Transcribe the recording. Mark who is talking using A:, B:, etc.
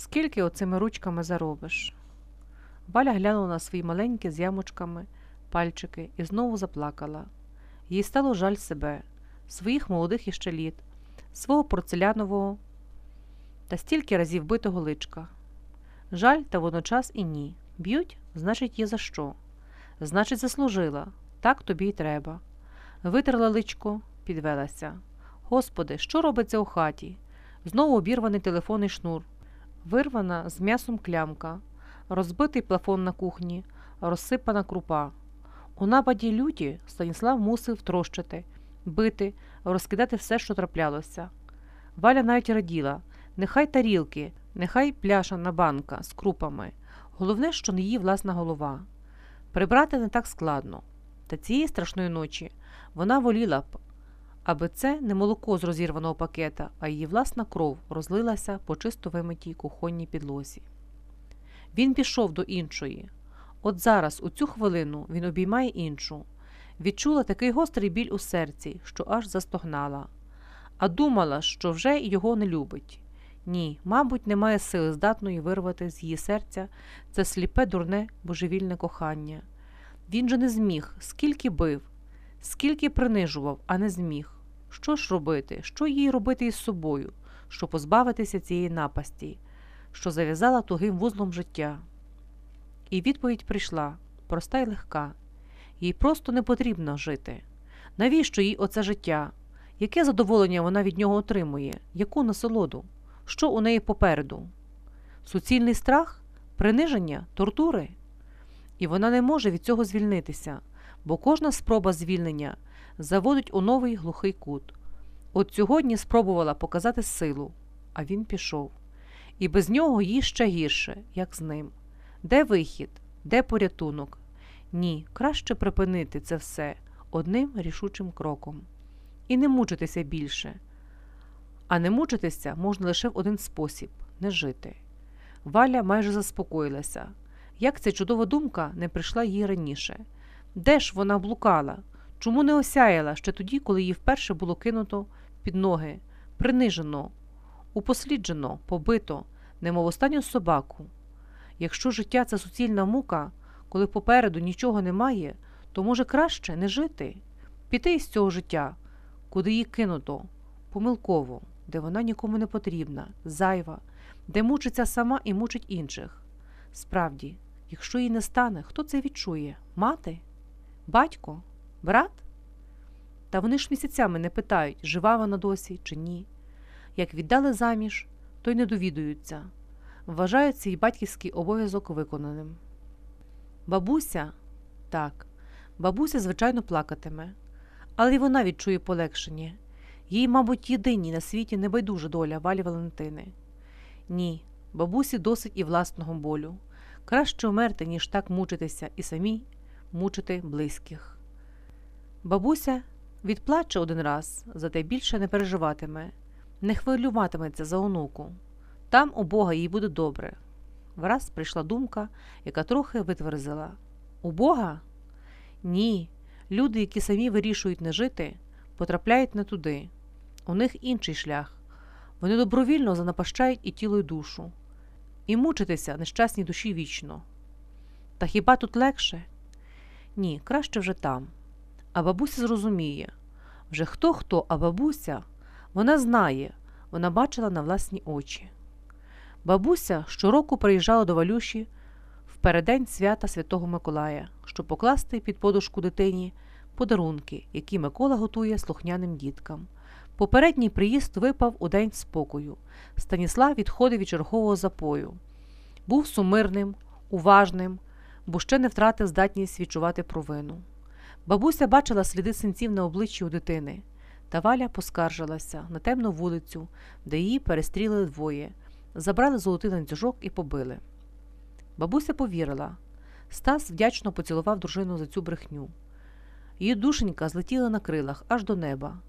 A: Скільки оцими ручками заробиш? Валя глянула на свої маленькі з ямочками пальчики і знову заплакала. Їй стало жаль себе, своїх молодих іще літ, свого порцелянового та стільки разів битого личка. Жаль, та водночас і ні. Б'ють, значить, є за що. Значить, заслужила. Так тобі й треба. Витерла личко, підвелася. Господи, що робиться у хаті? Знову обірваний телефонний шнур, вирвана з м'ясом клямка, розбитий плафон на кухні, розсипана крупа. У нападі люті Станіслав мусив трощити, бити, розкидати все, що траплялося. Валя навіть раділа нехай тарілки, нехай пляшана банка з крупами. Головне, що не її власна голова. Прибрати не так складно. Та цієї страшної ночі вона воліла б, аби це не молоко з розірваного пакета, а її власна кров розлилася по чисто вимитій кухонній підлозі. Він пішов до іншої. От зараз, у цю хвилину, він обіймає іншу. Відчула такий гострий біль у серці, що аж застогнала, а думала, що вже його не любить. Ні, мабуть, немає сили здатної вирвати з її серця це сліпе, дурне, божевільне кохання. Він же не зміг, скільки бив, скільки принижував, а не зміг. Що ж робити, що їй робити із собою, щоб позбавитися цієї напасті, що зав'язала тугим вузлом життя? І відповідь прийшла проста й легка. Їй просто не потрібно жити. Навіщо їй оце життя? Яке задоволення вона від нього отримує? Яку насолоду? Що у неї попереду? Суцільний страх, приниження, тортури? І вона не може від цього звільнитися, бо кожна спроба звільнення заводить у новий глухий кут. От сьогодні спробувала показати силу, а він пішов. І без нього їй ще гірше, як з ним. Де вихід, де порятунок? Ні, краще припинити це все одним рішучим кроком. І не мучитися більше. А не мучитися можна лише в один спосіб не жити. Валя майже заспокоїлася. Як ця чудова думка не прийшла їй раніше? Де ж вона блукала? Чому не осяяла ще тоді, коли її вперше було кинуто під ноги, принижено, упосліджено, побито, немов останню собаку? Якщо життя це суцільна мука, коли попереду нічого немає, то може краще не жити, піти із цього життя, куди її кинуто, помилково, де вона нікому не потрібна, зайва, де мучиться сама і мучить інших. Справді, якщо її не стане, хто це відчує? Мати? Батько? Брат? Та вони ж місяцями не питають, жива вона досі чи ні. Як віддали заміж, то й не довідуються вважають свій батьківський обов'язок виконаним. Бабуся так, бабуся, звичайно, плакатиме, але й вона відчує полегшення. Їй, мабуть, єдиній на світі небайдужа доля Валі Валентини. Ні, бабусі досить і власного болю. Краще вмерти, ніж так мучитися і самій мучити близьких. Бабуся відплаче один раз, зате більше не переживатиме, не хвилюватиметься за онуку. Там у Бога їй буде добре. Враз прийшла думка, яка трохи витверзила. У Бога? Ні. Люди, які самі вирішують не жити, потрапляють не туди. У них інший шлях. Вони добровільно занапащають і тіло, і душу, і мучитися нещасній душі вічно. Та хіба тут легше? Ні, краще вже там. А бабуся зрозуміє вже хто хто, а бабуся вона знає, вона бачила на власні очі. Бабуся щороку приїжджала до Валюші в переддень свята Святого Миколая, щоб покласти під подушку дитині подарунки, які Микола готує слухняним діткам. Попередній приїзд випав у день спокою. Станіслав відходив від чергового запою. Був сумирним, уважним, бо ще не втратив здатність відчувати провину. Бабуся бачила сліди синців на обличчі у дитини, та Валя поскаржилася на темну вулицю, де її перестріли двоє забрали золотий ланцюжок і побили. Бабуся повірила. Стас вдячно поцілував дружину за цю брехню. Її душенька злетіла на крилах аж до неба.